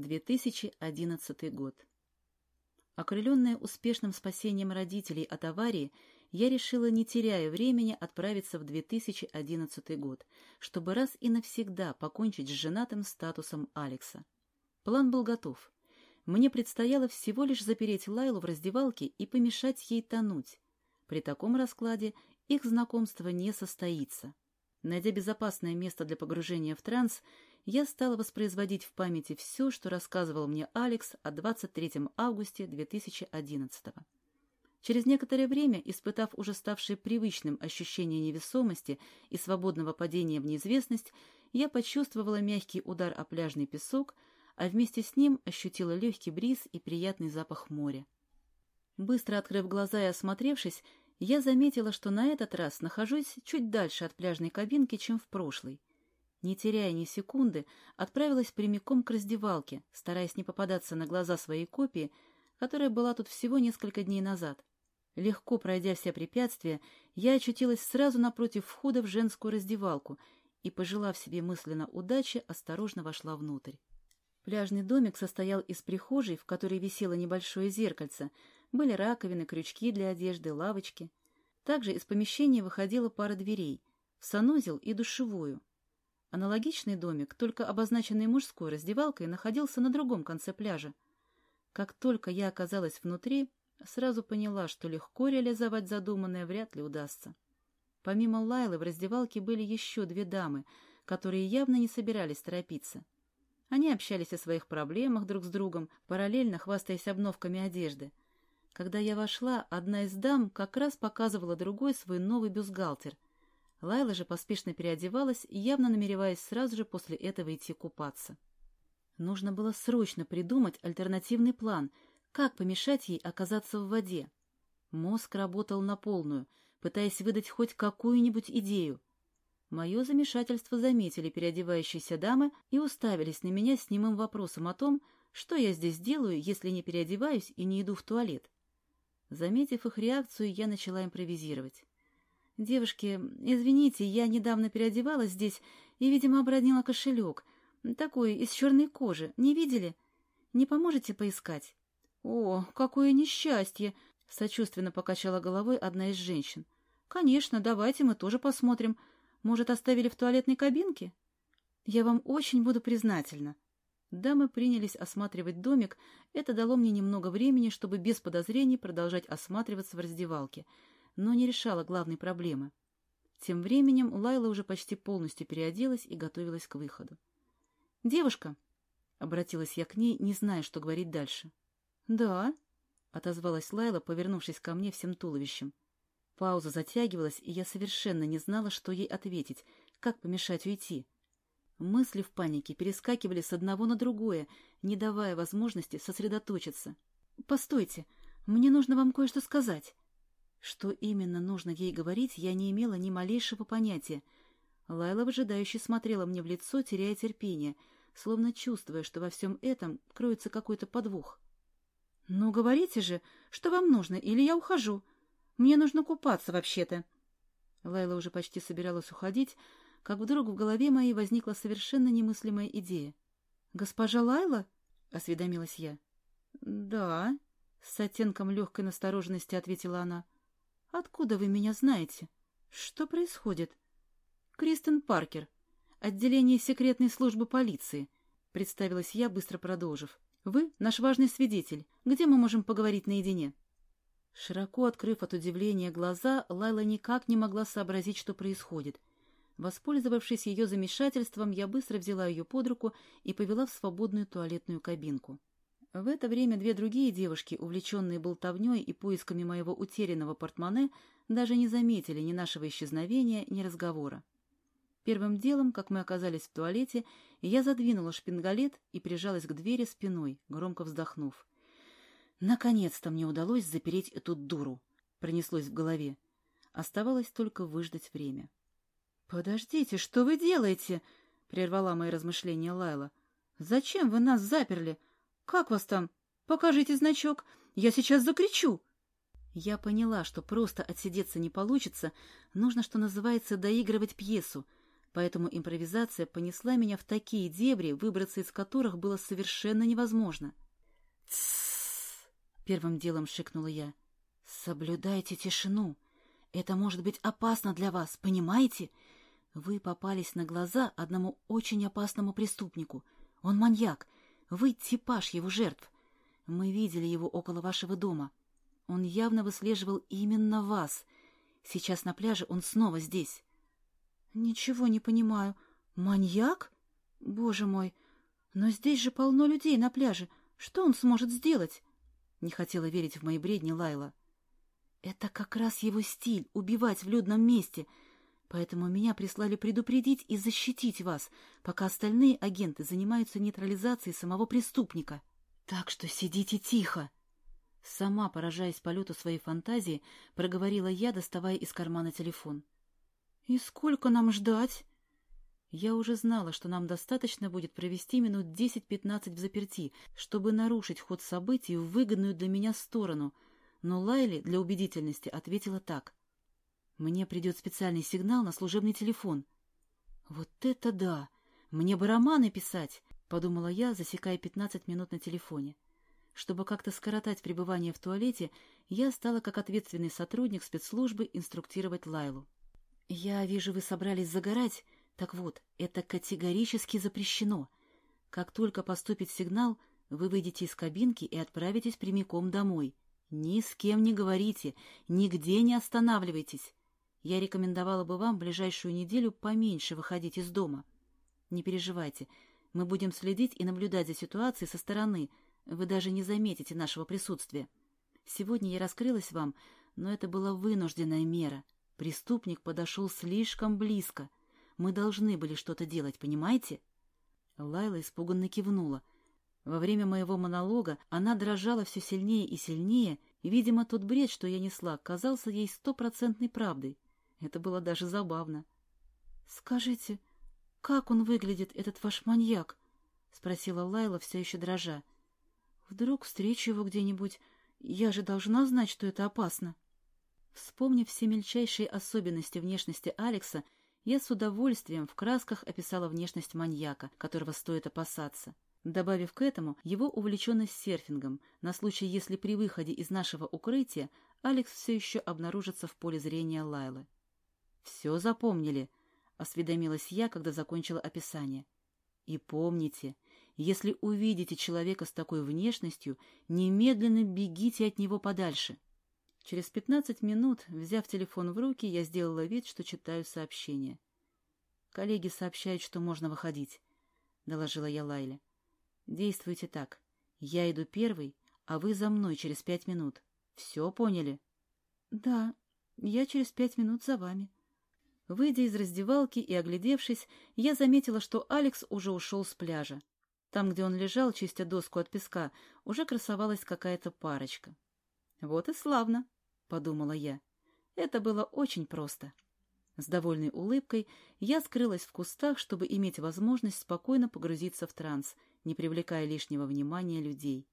2011 год. Окрыленная успешным спасением родителей от аварии, я решила, не теряя времени, отправиться в 2011 год, чтобы раз и навсегда покончить с женатым статусом Алекса. План был готов. Мне предстояло всего лишь запереть Лайлу в раздевалке и помешать ей тонуть. При таком раскладе их знакомство не состоится. Найдя безопасное место для погружения в транс, я стала воспроизводить в памяти все, что рассказывал мне Алекс о 23 августе 2011 -го. Через некоторое время, испытав уже ставшее привычным ощущение невесомости и свободного падения в неизвестность, я почувствовала мягкий удар о пляжный песок, а вместе с ним ощутила легкий бриз и приятный запах моря. Быстро открыв глаза и осмотревшись, я заметила, что на этот раз нахожусь чуть дальше от пляжной кабинки, чем в прошлый — не теряя ни секунды, отправилась прямиком к раздевалке, стараясь не попадаться на глаза своей копии, которая была тут всего несколько дней назад. Легко пройдя все препятствия, я очутилась сразу напротив входа в женскую раздевалку и, пожелав себе мысленно удачи, осторожно вошла внутрь. Пляжный домик состоял из прихожей, в которой висело небольшое зеркальце, были раковины, крючки для одежды, лавочки. Также из помещения выходила пара дверей — в санузел и душевую — Аналогичный домик, только обозначенный мужской раздевалкой, находился на другом конце пляжа. Как только я оказалась внутри, сразу поняла, что легко реализовать задуманное вряд ли удастся. Помимо Лайлы в раздевалке были еще две дамы, которые явно не собирались торопиться. Они общались о своих проблемах друг с другом, параллельно хвастаясь обновками одежды. Когда я вошла, одна из дам как раз показывала другой свой новый бюстгальтер, Лайла же поспешно переодевалась, явно намереваясь сразу же после этого идти купаться. Нужно было срочно придумать альтернативный план, как помешать ей оказаться в воде. Мозг работал на полную, пытаясь выдать хоть какую-нибудь идею. Мое замешательство заметили переодевающиеся дамы и уставились на меня с немым вопросом о том, что я здесь делаю, если не переодеваюсь и не иду в туалет. Заметив их реакцию, я начала импровизировать. «Девушки, извините, я недавно переодевалась здесь и, видимо, обронила кошелек. Такой, из черной кожи. Не видели? Не поможете поискать?» «О, какое несчастье!» — сочувственно покачала головой одна из женщин. «Конечно, давайте мы тоже посмотрим. Может, оставили в туалетной кабинке?» «Я вам очень буду признательна». Дамы принялись осматривать домик. Это дало мне немного времени, чтобы без подозрений продолжать осматриваться в раздевалке — но не решала главной проблемы. Тем временем Лайла уже почти полностью переоделась и готовилась к выходу. «Девушка!» — обратилась я к ней, не зная, что говорить дальше. «Да?» — отозвалась Лайла, повернувшись ко мне всем туловищем. Пауза затягивалась, и я совершенно не знала, что ей ответить, как помешать уйти. Мысли в панике перескакивали с одного на другое, не давая возможности сосредоточиться. «Постойте, мне нужно вам кое-что сказать». Что именно нужно ей говорить, я не имела ни малейшего понятия. Лайла выжидающе смотрела мне в лицо, теряя терпение, словно чувствуя, что во всем этом кроется какой-то подвох. — Ну, говорите же, что вам нужно, или я ухожу. Мне нужно купаться, вообще-то. Лайла уже почти собиралась уходить, как вдруг в голове моей возникла совершенно немыслимая идея. — Госпожа Лайла? — осведомилась я. — Да, — с оттенком легкой настороженности ответила она. — Откуда вы меня знаете? Что происходит? Кристен Паркер, отделение секретной службы полиции, представилась я, быстро продолжив. Вы наш важный свидетель. Где мы можем поговорить наедине? Широко открыв от удивления глаза, Лайла никак не могла сообразить, что происходит. Воспользовавшись ее замешательством, я быстро взяла ее под руку и повела в свободную туалетную кабинку. В это время две другие девушки, увлеченные болтовней и поисками моего утерянного портмоне, даже не заметили ни нашего исчезновения, ни разговора. Первым делом, как мы оказались в туалете, я задвинула шпингалет и прижалась к двери спиной, громко вздохнув. «Наконец-то мне удалось запереть эту дуру!» — пронеслось в голове. Оставалось только выждать время. «Подождите, что вы делаете?» — прервала мои размышления Лайла. «Зачем вы нас заперли? «Как вас там? Покажите значок. Я сейчас закричу!» Я поняла, что просто отсидеться не получится, нужно, что называется, доигрывать пьесу. Поэтому импровизация понесла меня в такие дебри, выбраться из которых было совершенно невозможно. «Тссс!» — первым делом шикнула я. «Соблюдайте тишину. Это может быть опасно для вас, понимаете? Вы попались на глаза одному очень опасному преступнику. Он маньяк. Вы типаж его жертв. Мы видели его около вашего дома. Он явно выслеживал именно вас. Сейчас на пляже он снова здесь. Ничего не понимаю. Маньяк? Боже мой! Но здесь же полно людей на пляже. Что он сможет сделать? Не хотела верить в мои бредни Лайла. Это как раз его стиль — убивать в людном месте. Поэтому меня прислали предупредить и защитить вас, пока остальные агенты занимаются нейтрализацией самого преступника. Так что сидите тихо. Сама, поражаясь полету своей фантазии, проговорила я, доставая из кармана телефон. «И сколько нам ждать?» Я уже знала, что нам достаточно будет провести минут 10-15 в заперти, чтобы нарушить ход событий в выгодную для меня сторону, но Лайли для убедительности ответила так. «Мне придет специальный сигнал на служебный телефон». «Вот это да! Мне бы романы писать!» — подумала я, засекая 15 минут на телефоне. Чтобы как-то скоротать пребывание в туалете, я стала как ответственный сотрудник спецслужбы инструктировать Лайлу. «Я вижу, вы собрались загорать. Так вот, это категорически запрещено. Как только поступит сигнал, вы выйдете из кабинки и отправитесь прямиком домой. Ни с кем не говорите, нигде не останавливайтесь. Я рекомендовала бы вам в ближайшую неделю поменьше выходить из дома. Не переживайте, мы будем следить и наблюдать за ситуацией со стороны, вы даже не заметите нашего присутствия. Сегодня я раскрылась вам, но это была вынужденная мера. Преступник подошел слишком близко. Мы должны были что-то делать, понимаете?» Лайла испуганно кивнула. Во время моего монолога она дрожала все сильнее и сильнее, и, видимо, тот бред, что я несла, казался ей стопроцентной правдой. Это было даже забавно. «Скажите, как он выглядит, этот ваш маньяк?» — спросила Лайла, все еще дрожа. Вдруг встречу его где-нибудь. Я же должна знать, что это опасно. Вспомнив все мельчайшие особенности внешности Алекса, я с удовольствием в красках описала внешность маньяка, которого стоит опасаться, добавив к этому его увлеченность серфингом на случай, если при выходе из нашего укрытия Алекс все еще обнаружится в поле зрения Лайлы. «Все запомнили?» — осведомилась я, когда закончила описание. «И помните, если увидите человека с такой внешностью, немедленно бегите от него подальше. Через пятнадцать минут, взяв телефон в руки, я сделала вид, что читаю сообщение. «Коллеги сообщают, что можно выходить», — доложила я Лайле. «Действуйте так. Я иду первый, а вы за мной через пять минут. Все поняли?» «Да, я через пять минут за вами». Выйдя из раздевалки и оглядевшись, я заметила, что Алекс уже ушел с пляжа. Там, где он лежал, чистя доску от песка, уже красовалась какая-то парочка. «Вот и славно», — подумала я. Это было очень просто. С довольной улыбкой я скрылась в кустах, чтобы иметь возможность спокойно погрузиться в транс, не привлекая лишнего внимания людей.